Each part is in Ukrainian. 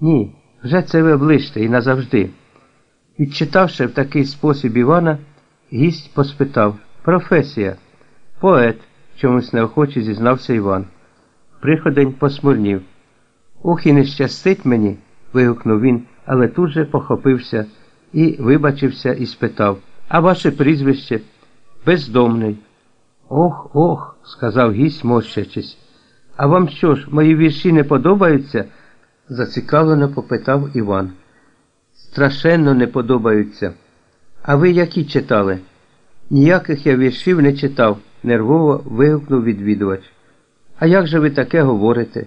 Ні, вже це ви облиште і назавжди. Відчитавши в такий спосіб Івана, гість поспитав Професія, поет, чомусь неохоче зізнався Іван. Приходень посмурнів. Ох і не щастить мені. вигукнув він, але тут же похопився і вибачився і спитав А ваше прізвище? Бездомний. Ох, ох, сказав гість, мощачись. А вам що ж, мої вірші не подобаються? Зацікавлено попитав Іван. Страшенно не подобаються. А ви які читали? Ніяких я віршів не читав, нервово вигукнув відвідувач. А як же ви таке говорите?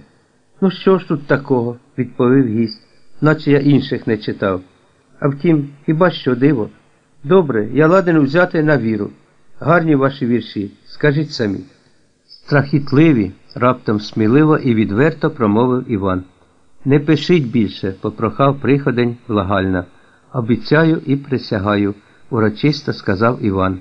Ну що ж тут такого? відповів гість, наче я інших не читав. А втім, хіба що диво? Добре, я ладен взяти на віру. Гарні ваші вірші, скажіть самі. Страхітливі, раптом сміливо і відверто промовив Іван. Не пишіть більше, попрохав приходень благально. Обіцяю і присягаю, урочисто сказав Іван.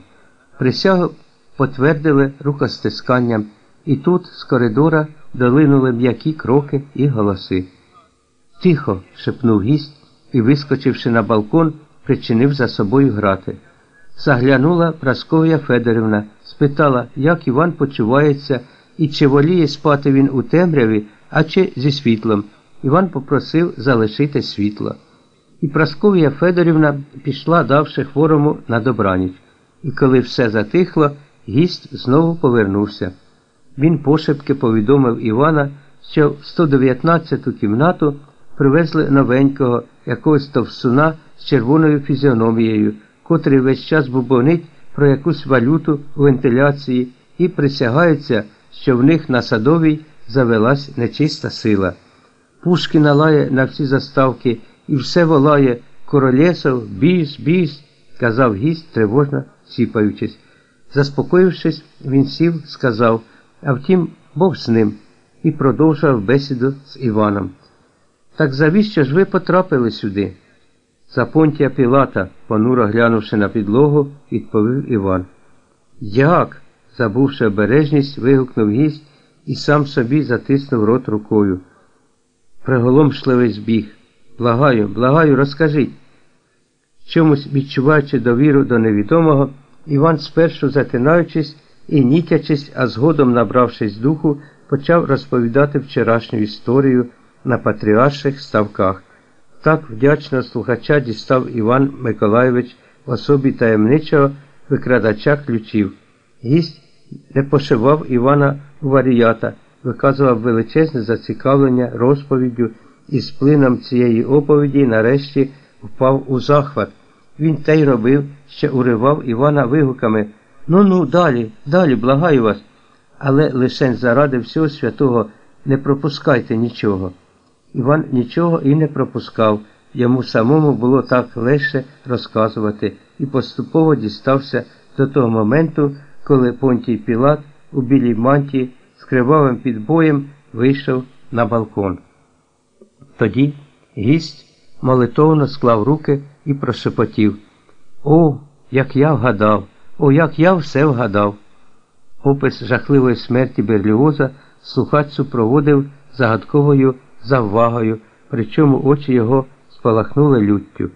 Присягу потвердили рукостисканням, і тут з коридора долинули м'які кроки і голоси. Тихо, шепнув гість і, вискочивши на балкон, причинив за собою грати. Заглянула Прасков'я Федорівна, спитала, як Іван почувається і чи воліє спати він у темряві, а чи зі світлом. Іван попросив залишити світло. І Прасков'я Федорівна пішла, давши хворому на добраніч. І коли все затихло, гість знову повернувся. Він пошепки повідомив Івана, що в 119-ту кімнату привезли новенького якогось товсуна з червоною фізіономією, котрий весь час бубонить про якусь валюту у вентиляції і присягається, що в них на садовій завелась нечиста сила. Пушкіна лає на всі заставки і все волає Королєсов, біс, біс, казав гість, тривожно сіпаючись. Заспокоївшись, він сів, сказав, а втім, Бог з ним, і продовжував бесіду з Іваном. Так завіщо ж ви потрапили сюди? За понтія Пілата, понуро глянувши на підлогу, відповів Іван. Як? забувши обережність, вигукнув гість і сам собі затиснув рот рукою. Приголомшливий збіг. Благаю, благаю, розкажіть. Чомусь відчуваючи довіру до невідомого, Іван спершу затинаючись і нітячись, а згодом, набравшись духу, почав розповідати вчорашню історію на патріарших ставках. Так вдячно слухача дістав Іван Миколайович в особі таємничого викрадача ключів. Гість не пошивав Івана у варіята, виказував величезне зацікавлення розповіддю і з плином цієї оповіді нарешті впав у захват. Він те й робив, що уривав Івана вигуками Ну ну, далі, далі, благаю вас. Але лише заради всього святого не пропускайте нічого. Іван нічого і не пропускав, йому самому було так легше розказувати і поступово дістався до того моменту, коли Понтій Пілат у білій мантії з кривавим підбоєм вийшов на балкон. Тоді гість молитовно склав руки і прошепотів О, як я вгадав, о, як я все вгадав. Опис жахливої смерті Берліоза слухач супроводив загадковою заввагою, причому очі його спалахнули люттю.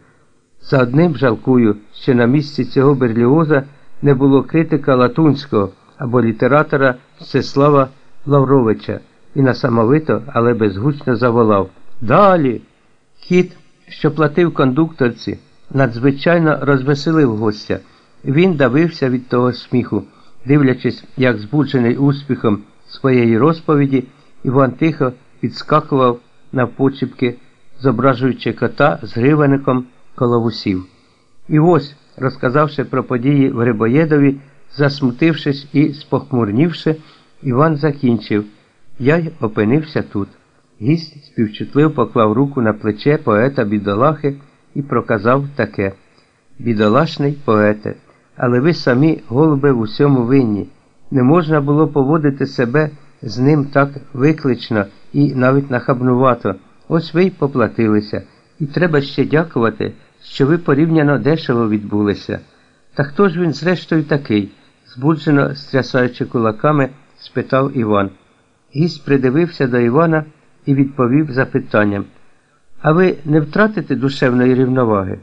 За одним жалкую, що на місці цього Берліоза не було критика Латунського або літератора Всеслава Лавровича і насамовито, але безгучно заволав Далі. Кіт, що платив кондукторці, надзвичайно розвеселив гостя. Він давився від того сміху, дивлячись, як збуджений успіхом своєї розповіді, Іван тихо підскакував на почіпки, зображуючи кота з гривенником коло вусів. І ось, розказавши про події в Грибоєдові, засмутившись і спохмурнівши, Іван закінчив Я й опинився тут. Гість співчутливо поклав руку на плече поета бідолахи і проказав таке Бідолашний поете, але ви самі, голуби, в усьому винні. Не можна було поводити себе з ним так виклично і навіть нахабнувато. Ось ви й поплатилися, і треба ще дякувати, що ви порівняно дешево відбулися. Та хто ж він, зрештою, такий? Збуджено стрясаючи кулаками, спитав Іван. Гість придивився до Івана і відповів запитанням А ви не втратите душевної рівноваги?